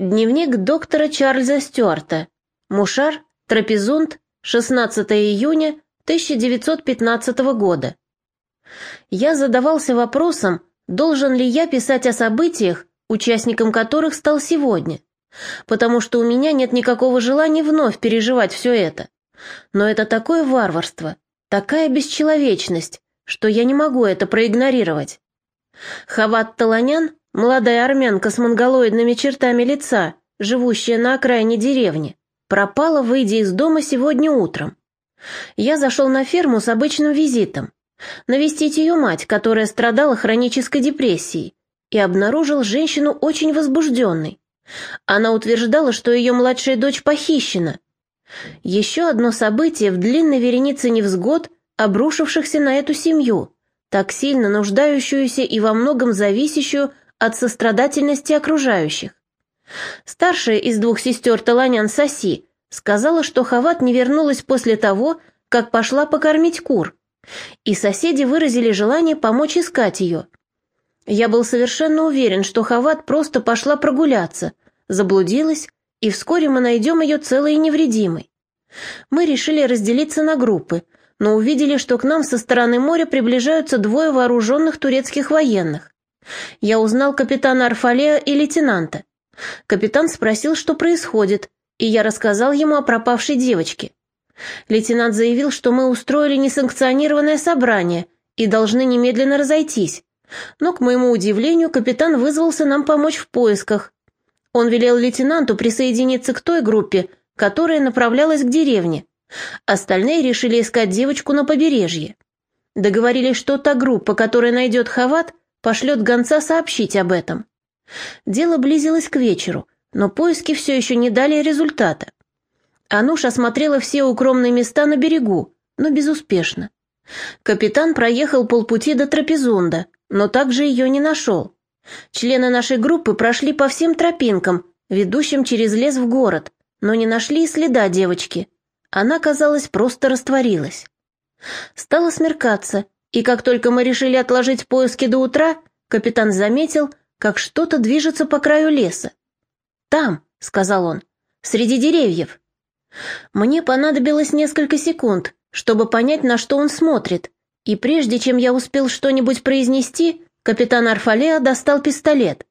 Дневник доктора Чарльза Стюарта. Мушар, Трапезунд, 16 июня 1915 года. Я задавался вопросом, должен ли я писать о событиях, участником которых стал сегодня, потому что у меня нет никакого желания вновь переживать все это. Но это такое варварство, такая бесчеловечность, что я не могу это проигнорировать. Хават Таланян Молодая армянка с монголоидными чертами лица, живущая на окраине деревни, пропала, выйдя из дома сегодня утром. Я зашел на ферму с обычным визитом, навестить ее мать, которая страдала хронической депрессией, и обнаружил женщину очень возбужденной. Она утверждала, что ее младшая дочь похищена. Еще одно событие в длинной веренице невзгод, обрушившихся на эту семью, так сильно нуждающуюся и во многом зависящую от сострадательности окружающих. Старшая из двух сестер Таланян Соси сказала, что Хават не вернулась после того, как пошла покормить кур, и соседи выразили желание помочь искать ее. Я был совершенно уверен, что Хават просто пошла прогуляться, заблудилась, и вскоре мы найдем ее целой и невредимой. Мы решили разделиться на группы, но увидели, что к нам со стороны моря приближаются двое вооруженных турецких военных. Я узнал капитана Арфалея и лейтенанта. Капитан спросил, что происходит, и я рассказал ему о пропавшей девочке. Лейтенант заявил, что мы устроили несанкционированное собрание и должны немедленно разойтись. Но, к моему удивлению, капитан вызвался нам помочь в поисках. Он велел лейтенанту присоединиться к той группе, которая направлялась к деревне. Остальные решили искать девочку на побережье. Договорились, что та группа, которая найдет Хават, пошлет гонца сообщить об этом. Дело близилось к вечеру, но поиски все еще не дали результата. Ануш осмотрела все укромные места на берегу, но безуспешно. Капитан проехал полпути до Трапезунда, но также ее не нашел. Члены нашей группы прошли по всем тропинкам, ведущим через лес в город, но не нашли и следа девочки. Она, казалось, просто растворилась. Стало смеркаться, и как только мы решили отложить поиски до утра, капитан заметил, как что-то движется по краю леса. «Там», — сказал он, — «среди деревьев». Мне понадобилось несколько секунд, чтобы понять, на что он смотрит, и прежде чем я успел что-нибудь произнести, капитан Арфалеа достал пистолет.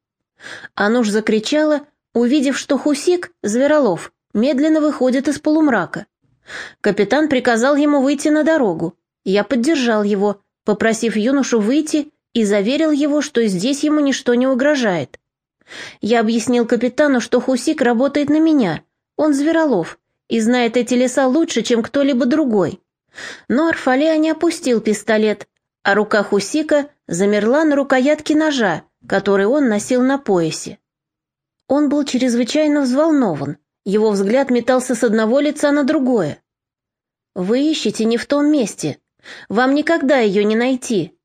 Ануш закричала, увидев, что Хусик, Зверолов, медленно выходит из полумрака. Капитан приказал ему выйти на дорогу. Я поддержал его, попросив юношу выйти и заверил его, что здесь ему ничто не угрожает. Я объяснил капитану, что Хусик работает на меня, он зверолов и знает эти леса лучше, чем кто-либо другой. Но Арфалея не опустил пистолет, а рука Хусика замерла на рукоятке ножа, который он носил на поясе. Он был чрезвычайно взволнован, его взгляд метался с одного лица на другое. «Вы ищете не в том месте», вам никогда ее не найти».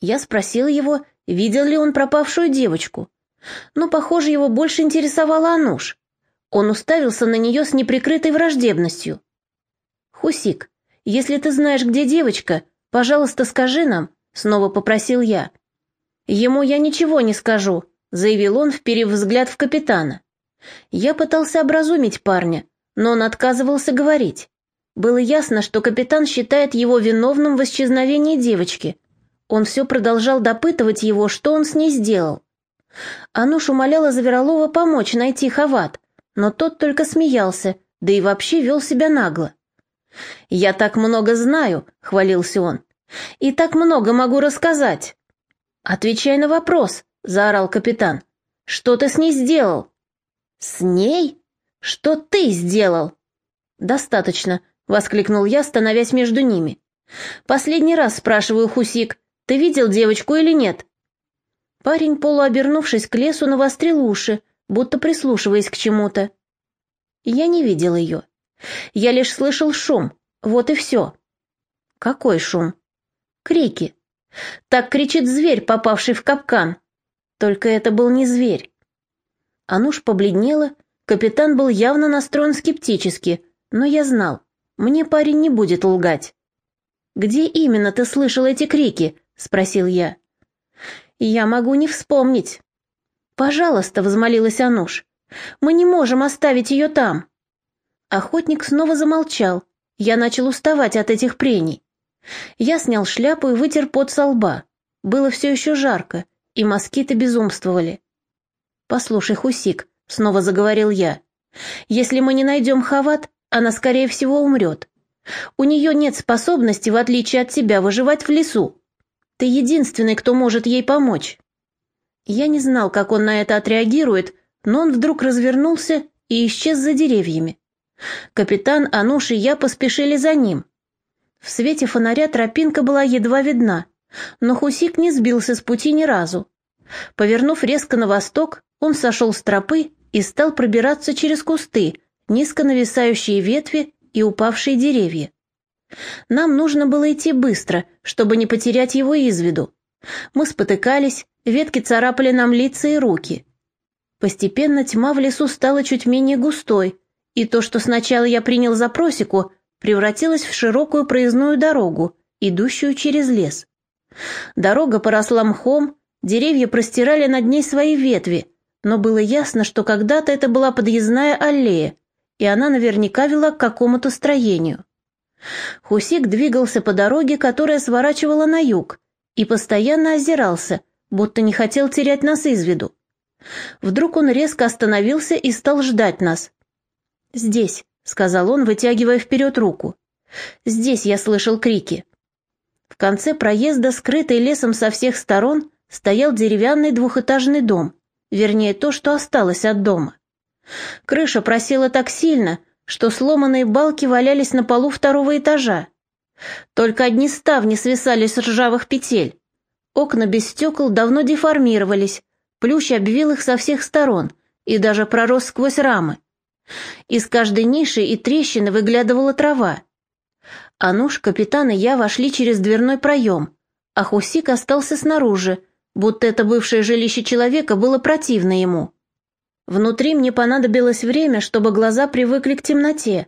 Я спросил его, видел ли он пропавшую девочку. Но, похоже, его больше интересовала Ануш. Он уставился на нее с неприкрытой враждебностью. «Хусик, если ты знаешь, где девочка, пожалуйста, скажи нам», — снова попросил я. «Ему я ничего не скажу», — заявил он, вперев взгляд в капитана. Я пытался образумить парня, но он отказывался говорить. Было ясно, что капитан считает его виновным в исчезновении девочки. Он все продолжал допытывать его, что он с ней сделал. Ануш умоляла Заверолова помочь найти Хават, но тот только смеялся, да и вообще вел себя нагло. «Я так много знаю», — хвалился он, — «и так много могу рассказать». «Отвечай на вопрос», — заорал капитан. «Что ты с ней сделал?» «С ней? Что ты сделал?» «Достаточно», — воскликнул я, становясь между ними. «Последний раз спрашиваю, Хусик, ты видел девочку или нет?» Парень, полуобернувшись к лесу, навострил уши, будто прислушиваясь к чему-то. Я не видел ее. Я лишь слышал шум, вот и все. Какой шум? Крики. Так кричит зверь, попавший в капкан. Только это был не зверь. Ануш побледнела, капитан был явно настроен скептически, но я знал. Мне парень не будет лгать. «Где именно ты слышал эти крики?» — спросил я. «Я могу не вспомнить». «Пожалуйста», — взмолилась Ануш, Мы не можем оставить ее там». Охотник снова замолчал. Я начал уставать от этих прений. Я снял шляпу и вытер пот со лба. Было все еще жарко, и москиты безумствовали. «Послушай, Хусик», — снова заговорил я, — «если мы не найдем Хават, она, скорее всего, умрет. У нее нет способности, в отличие от тебя, выживать в лесу. Ты единственный, кто может ей помочь». Я не знал, как он на это отреагирует, но он вдруг развернулся и исчез за деревьями. Капитан, Ануш и я поспешили за ним. В свете фонаря тропинка была едва видна, но Хусик не сбился с пути ни разу. Повернув резко на восток, он сошел с тропы и стал пробираться через кусты, низко нависающие ветви и упавшие деревья. Нам нужно было идти быстро, чтобы не потерять его из виду. Мы спотыкались, ветки царапали нам лица и руки. Постепенно тьма в лесу стала чуть менее густой, и то, что сначала я принял за просеку, превратилось в широкую проездную дорогу, идущую через лес. Дорога поросла мхом, деревья простирали над ней свои ветви, но было ясно, что когда-то это была подъездная аллея, и она наверняка вела к какому-то строению. Хусик двигался по дороге, которая сворачивала на юг, и постоянно озирался, будто не хотел терять нас из виду. Вдруг он резко остановился и стал ждать нас. «Здесь», — сказал он, вытягивая вперед руку. «Здесь я слышал крики». В конце проезда, скрытый лесом со всех сторон, стоял деревянный двухэтажный дом, вернее, то, что осталось от дома. Крыша просела так сильно, что сломанные балки валялись на полу второго этажа. Только одни ставни свисали с ржавых петель. Окна без стекол давно деформировались, плющ обвил их со всех сторон и даже пророс сквозь рамы. Из каждой ниши и трещины выглядывала трава. Ануш, капитан и я вошли через дверной проем, а Хусик остался снаружи, будто это бывшее жилище человека было противно ему. Внутри мне понадобилось время, чтобы глаза привыкли к темноте.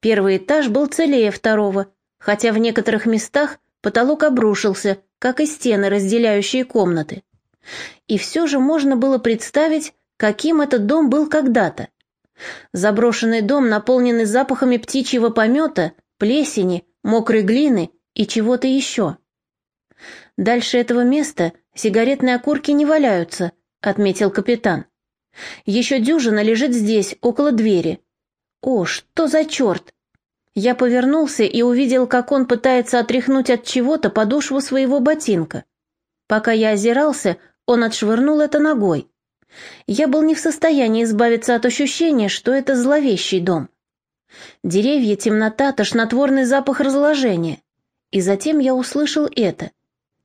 Первый этаж был целее второго, хотя в некоторых местах потолок обрушился, как и стены, разделяющие комнаты. И все же можно было представить, каким этот дом был когда-то. Заброшенный дом, наполненный запахами птичьего помета, плесени, мокрой глины и чего-то еще. «Дальше этого места сигаретные окурки не валяются», — отметил капитан. Еще дюжина лежит здесь, около двери. О, что за черт! Я повернулся и увидел, как он пытается отряхнуть от чего-то подошву своего ботинка. Пока я озирался, он отшвырнул это ногой. Я был не в состоянии избавиться от ощущения, что это зловещий дом. Деревья, темнота, тошнотворный запах разложения. И затем я услышал это.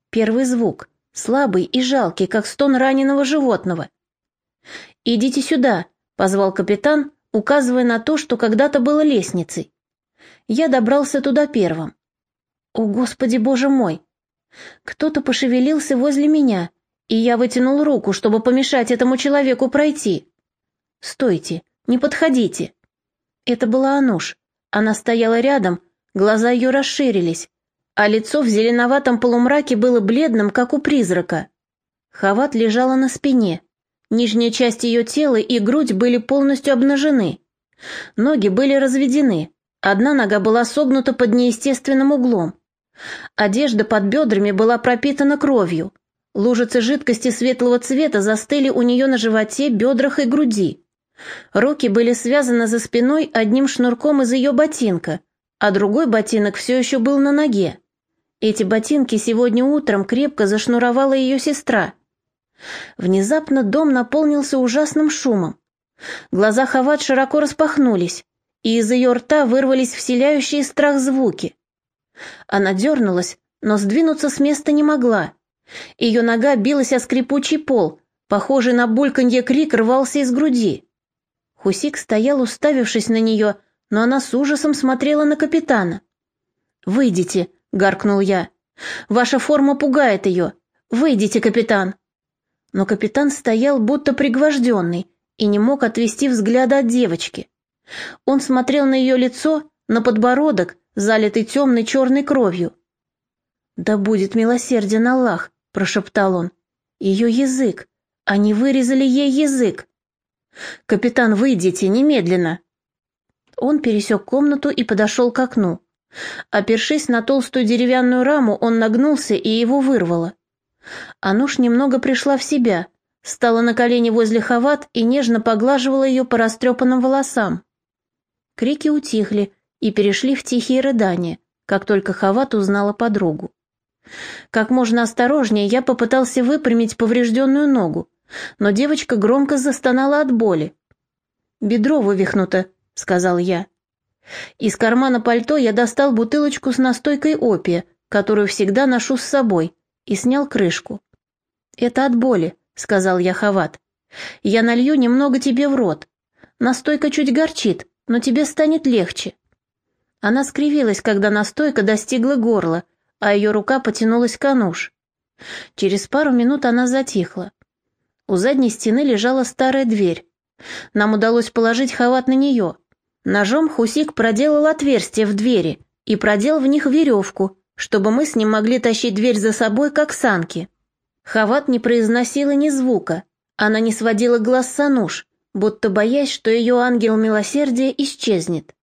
Первый звук, слабый и жалкий, как стон раненого животного — «Идите сюда», — позвал капитан, указывая на то, что когда-то было лестницей. Я добрался туда первым. О, Господи, Боже мой! Кто-то пошевелился возле меня, и я вытянул руку, чтобы помешать этому человеку пройти. «Стойте, не подходите!» Это была Ануш. Она стояла рядом, глаза ее расширились, а лицо в зеленоватом полумраке было бледным, как у призрака. Хават лежала на спине. Нижняя часть ее тела и грудь были полностью обнажены. Ноги были разведены, одна нога была согнута под неестественным углом. Одежда под бедрами была пропитана кровью. Лужицы жидкости светлого цвета застыли у нее на животе, бедрах и груди. Руки были связаны за спиной одним шнурком из ее ботинка, а другой ботинок все еще был на ноге. Эти ботинки сегодня утром крепко зашнуровала ее сестра. Внезапно дом наполнился ужасным шумом. Глаза Хават широко распахнулись, и из ее рта вырвались вселяющие страх звуки. Она дернулась, но сдвинуться с места не могла. Ее нога билась о скрипучий пол, похожий на бульканье крик рвался из груди. Хусик стоял, уставившись на нее, но она с ужасом смотрела на капитана. «Выйдите», — гаркнул я. «Ваша форма пугает ее. Выйдите, капитан» но капитан стоял будто пригвожденный и не мог отвести взгляда от девочки. Он смотрел на ее лицо, на подбородок, залитый темной черной кровью. «Да будет милосерден Аллах», — прошептал он. «Ее язык! Они вырезали ей язык!» «Капитан, выйдите немедленно!» Он пересек комнату и подошел к окну. Опершись на толстую деревянную раму, он нагнулся и его вырвало. Ануш немного пришла в себя, стала на колени возле Хават и нежно поглаживала ее по растрепанным волосам. Крики утихли и перешли в тихие рыдания, как только Хават узнала подругу. Как можно осторожнее я попытался выпрямить поврежденную ногу, но девочка громко застонала от боли. «Бедро вывихнуто», — сказал я. Из кармана пальто я достал бутылочку с настойкой опия, которую всегда ношу с собой, и снял крышку. «Это от боли», — сказал я Хават. «Я налью немного тебе в рот. Настойка чуть горчит, но тебе станет легче». Она скривилась, когда настойка достигла горла, а ее рука потянулась к нож. Через пару минут она затихла. У задней стены лежала старая дверь. Нам удалось положить халат на нее. Ножом Хусик проделал отверстие в двери и продел в них веревку, чтобы мы с ним могли тащить дверь за собой, как санки. Хават не произносила ни звука. Она не сводила глаз с Ануш, будто боясь, что ее ангел милосердия исчезнет.